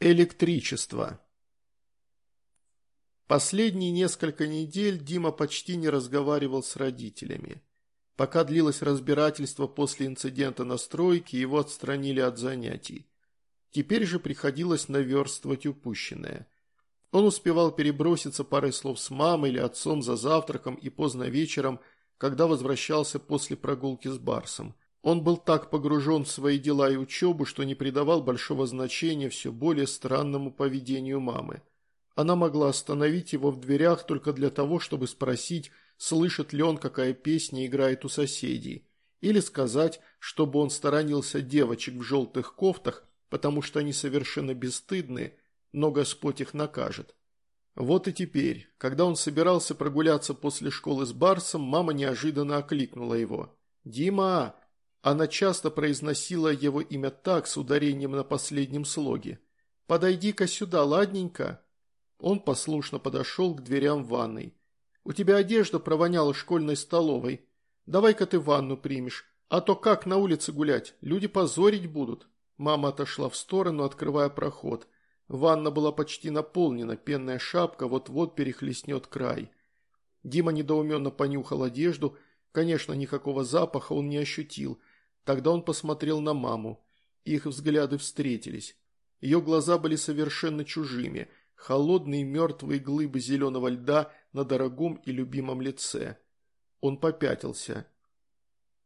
Электричество. Последние несколько недель Дима почти не разговаривал с родителями. Пока длилось разбирательство после инцидента на стройке, его отстранили от занятий. Теперь же приходилось наверстывать упущенное. Он успевал переброситься парой слов с мамой или отцом за завтраком и поздно вечером, когда возвращался после прогулки с Барсом – он был так погружен в свои дела и учебу, что не придавал большого значения все более странному поведению мамы. Она могла остановить его в дверях только для того, чтобы спросить, слышит ли он, какая песня играет у соседей, или сказать, чтобы он сторонился девочек в желтых кофтах, потому что они совершенно бесстыдны, но Господь их накажет. Вот и теперь, когда он собирался прогуляться после школы с Барсом, мама неожиданно окликнула его. «Дима!» Она часто произносила его имя так, с ударением на последнем слоге. «Подойди-ка сюда, ладненько». Он послушно подошел к дверям ванной. «У тебя одежда провоняла школьной столовой. Давай-ка ты ванну примешь, а то как на улице гулять, люди позорить будут». Мама отошла в сторону, открывая проход. Ванна была почти наполнена, пенная шапка вот-вот перехлестнет край. Дима недоуменно понюхал одежду. Конечно, никакого запаха он не ощутил – Тогда он посмотрел на маму. Их взгляды встретились. Ее глаза были совершенно чужими, холодные мертвые глыбы зеленого льда на дорогом и любимом лице. Он попятился.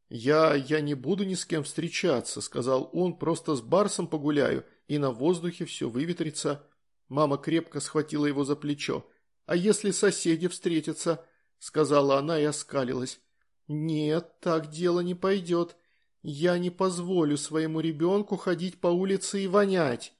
«Я... я не буду ни с кем встречаться», — сказал он, — «просто с Барсом погуляю, и на воздухе все выветрится». Мама крепко схватила его за плечо. «А если соседи встретятся?» — сказала она и оскалилась. «Нет, так дело не пойдет. «Я не позволю своему ребенку ходить по улице и вонять!»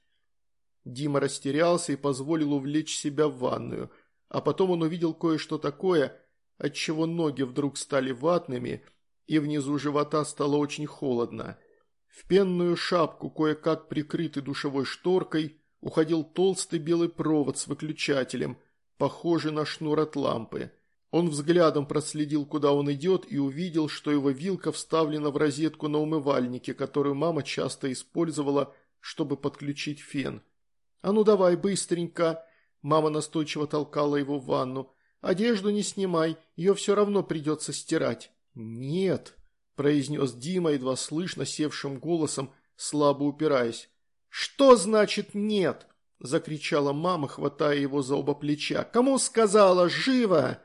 Дима растерялся и позволил увлечь себя в ванную, а потом он увидел кое-что такое, отчего ноги вдруг стали ватными, и внизу живота стало очень холодно. В пенную шапку, кое-как прикрытый душевой шторкой, уходил толстый белый провод с выключателем, похожий на шнур от лампы. Он взглядом проследил, куда он идет, и увидел, что его вилка вставлена в розетку на умывальнике, которую мама часто использовала, чтобы подключить фен. «А ну давай, быстренько!» Мама настойчиво толкала его в ванну. «Одежду не снимай, ее все равно придется стирать». «Нет», – произнес Дима, едва слышно, севшим голосом, слабо упираясь. «Что значит нет?» – закричала мама, хватая его за оба плеча. «Кому сказала? Живо!»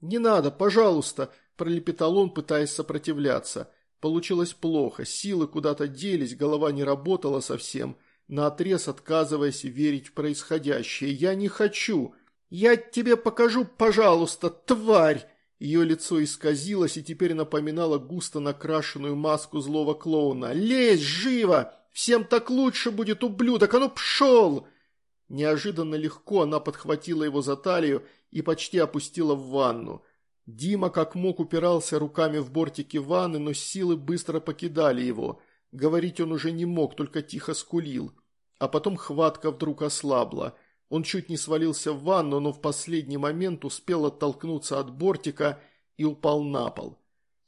«Не надо, пожалуйста!» – пролепетал он, пытаясь сопротивляться. Получилось плохо, силы куда-то делись, голова не работала совсем, наотрез отказываясь верить в происходящее. «Я не хочу!» «Я тебе покажу, пожалуйста, тварь!» Ее лицо исказилось и теперь напоминало густо накрашенную маску злого клоуна. «Лезь, живо! Всем так лучше будет, ублюдок! А ну, пшел!» Неожиданно легко она подхватила его за талию и почти опустила в ванну. Дима как мог упирался руками в бортики ванны, но силы быстро покидали его. Говорить он уже не мог, только тихо скулил. А потом хватка вдруг ослабла. Он чуть не свалился в ванну, но в последний момент успел оттолкнуться от бортика и упал на пол.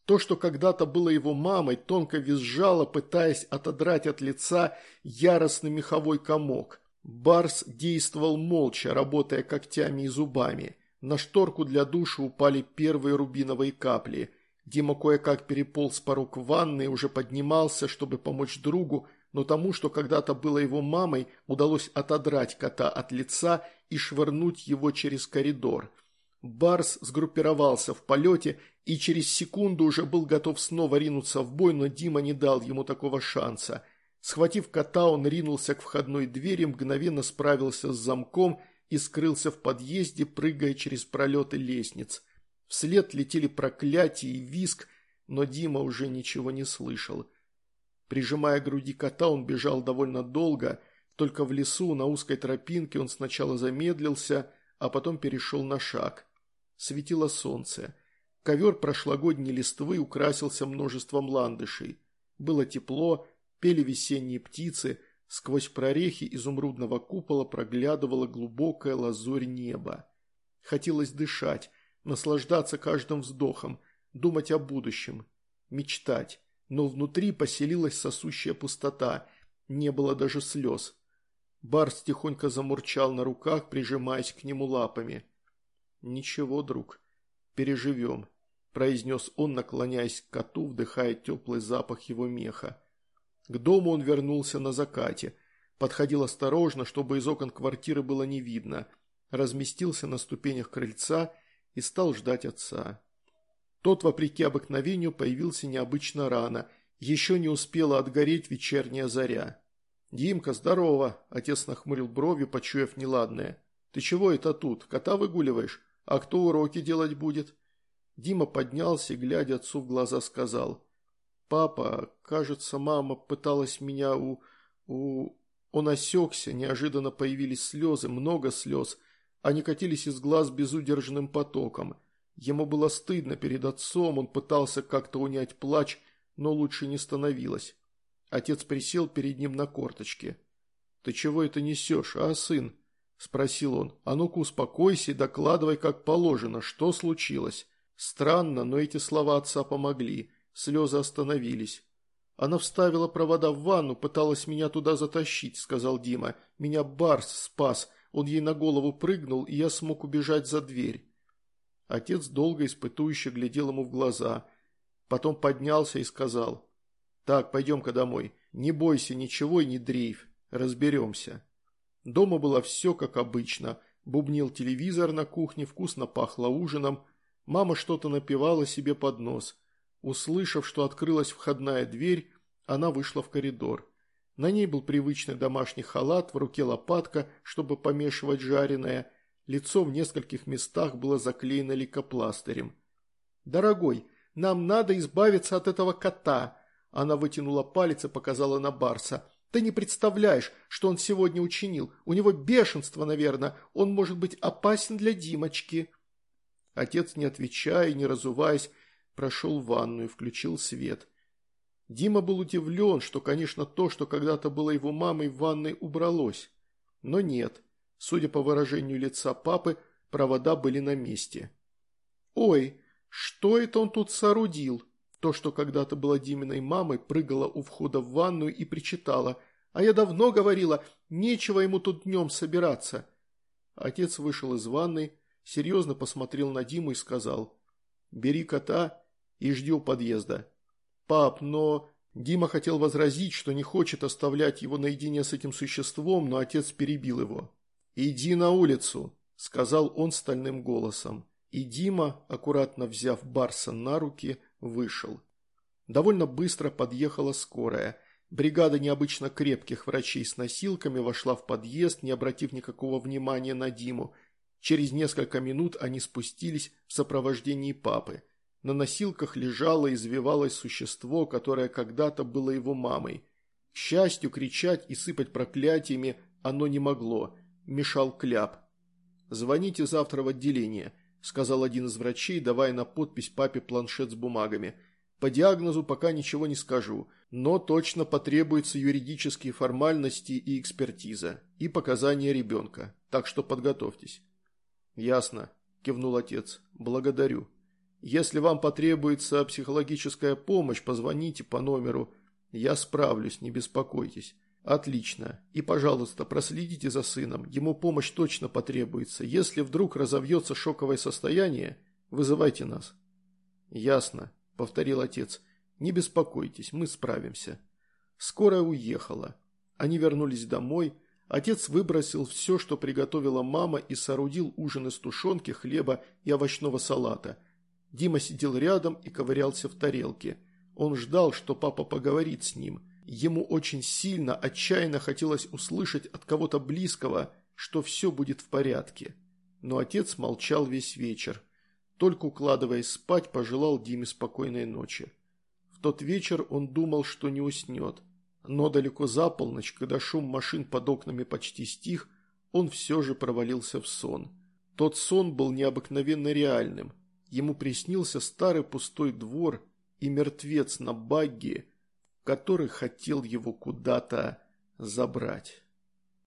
То, что когда-то было его мамой, тонко визжало, пытаясь отодрать от лица яростный меховой комок. Барс действовал молча, работая когтями и зубами. На шторку для душа упали первые рубиновые капли. Дима кое-как переполз порог ванны и уже поднимался, чтобы помочь другу, но тому, что когда-то было его мамой, удалось отодрать кота от лица и швырнуть его через коридор. Барс сгруппировался в полете и через секунду уже был готов снова ринуться в бой, но Дима не дал ему такого шанса – Схватив кота, он ринулся к входной двери, мгновенно справился с замком и скрылся в подъезде, прыгая через пролеты лестниц. Вслед летели проклятия и виск, но Дима уже ничего не слышал. Прижимая к груди кота, он бежал довольно долго, только в лесу на узкой тропинке он сначала замедлился, а потом перешел на шаг. Светило солнце. Ковер прошлогодней листвы украсился множеством ландышей. Было тепло, пели весенние птицы, сквозь прорехи изумрудного купола проглядывала глубокая лазурь неба. Хотелось дышать, наслаждаться каждым вздохом, думать о будущем, мечтать, но внутри поселилась сосущая пустота, не было даже слез. Барс тихонько замурчал на руках, прижимаясь к нему лапами. «Ничего, друг, переживем», – произнес он, наклоняясь к коту, вдыхая теплый запах его меха. К дому он вернулся на закате. Подходил осторожно, чтобы из окон квартиры было не видно. Разместился на ступенях крыльца и стал ждать отца. Тот, вопреки обыкновению, появился необычно рано. Еще не успела отгореть вечерняя заря. «Димка, здорово!» – отец нахмурил брови, почуяв неладное. «Ты чего это тут? Кота выгуливаешь? А кто уроки делать будет?» Дима поднялся глядя отцу в глаза, сказал. «Папа, кажется, мама пыталась меня у... у...» Он осекся, неожиданно появились слезы, много слез. Они катились из глаз безудержным потоком. Ему было стыдно перед отцом, он пытался как-то унять плач, но лучше не становилось. Отец присел перед ним на корточке. «Ты чего это несешь, а, сын?» – спросил он. «А ну-ка успокойся и докладывай, как положено, что случилось». Странно, но эти слова отца помогли. Слезы остановились. «Она вставила провода в ванну, пыталась меня туда затащить», – сказал Дима. «Меня Барс спас. Он ей на голову прыгнул, и я смог убежать за дверь». Отец долго испытующе глядел ему в глаза. Потом поднялся и сказал. «Так, пойдем-ка домой. Не бойся ничего и не дрейф. Разберемся». Дома было все как обычно. Бубнил телевизор на кухне, вкусно пахло ужином. Мама что-то напевала себе под нос. Услышав, что открылась входная дверь, она вышла в коридор. На ней был привычный домашний халат, в руке лопатка, чтобы помешивать жареное. Лицо в нескольких местах было заклеено лейкопластырем. «Дорогой, нам надо избавиться от этого кота!» Она вытянула палец и показала на Барса. «Ты не представляешь, что он сегодня учинил. У него бешенство, наверное. Он может быть опасен для Димочки». Отец, не отвечая и не разуваясь, прошел в ванную, включил свет. Дима был удивлен, что, конечно, то, что когда-то было его мамой, в ванной убралось. Но нет. Судя по выражению лица папы, провода были на месте. «Ой, что это он тут соорудил?» То, что когда-то было Диминой мамой, прыгала у входа в ванную и причитала. «А я давно говорила, нечего ему тут днем собираться». Отец вышел из ванной, серьезно посмотрел на Диму и сказал «Бери кота и жди у подъезда». «Пап, но...» Дима хотел возразить, что не хочет оставлять его наедине с этим существом, но отец перебил его. «Иди на улицу», – сказал он стальным голосом. И Дима, аккуратно взяв Барса на руки, вышел. Довольно быстро подъехала скорая. Бригада необычно крепких врачей с носилками вошла в подъезд, не обратив никакого внимания на Диму. Через несколько минут они спустились в сопровождении папы. На носилках лежало и извивалось существо, которое когда-то было его мамой. К счастью, кричать и сыпать проклятиями оно не могло. Мешал кляп. «Звоните завтра в отделение», – сказал один из врачей, давая на подпись папе планшет с бумагами. «По диагнозу пока ничего не скажу, но точно потребуются юридические формальности и экспертиза, и показания ребенка, так что подготовьтесь». «Ясно», – кивнул отец. «Благодарю. Если вам потребуется психологическая помощь, позвоните по номеру. Я справлюсь, не беспокойтесь». «Отлично. И, пожалуйста, проследите за сыном. Ему помощь точно потребуется. Если вдруг разовьется шоковое состояние, вызывайте нас». «Ясно», – повторил отец. «Не беспокойтесь, мы справимся». Скорая уехала. Они вернулись домой, Отец выбросил все, что приготовила мама, и соорудил ужин из тушенки, хлеба и овощного салата. Дима сидел рядом и ковырялся в тарелке. Он ждал, что папа поговорит с ним. Ему очень сильно, отчаянно хотелось услышать от кого-то близкого, что все будет в порядке. Но отец молчал весь вечер. Только укладываясь спать, пожелал Диме спокойной ночи. В тот вечер он думал, что не уснет. Но далеко за полночь, когда шум машин под окнами почти стих, он все же провалился в сон. Тот сон был необыкновенно реальным. Ему приснился старый пустой двор и мертвец на багге, который хотел его куда-то забрать.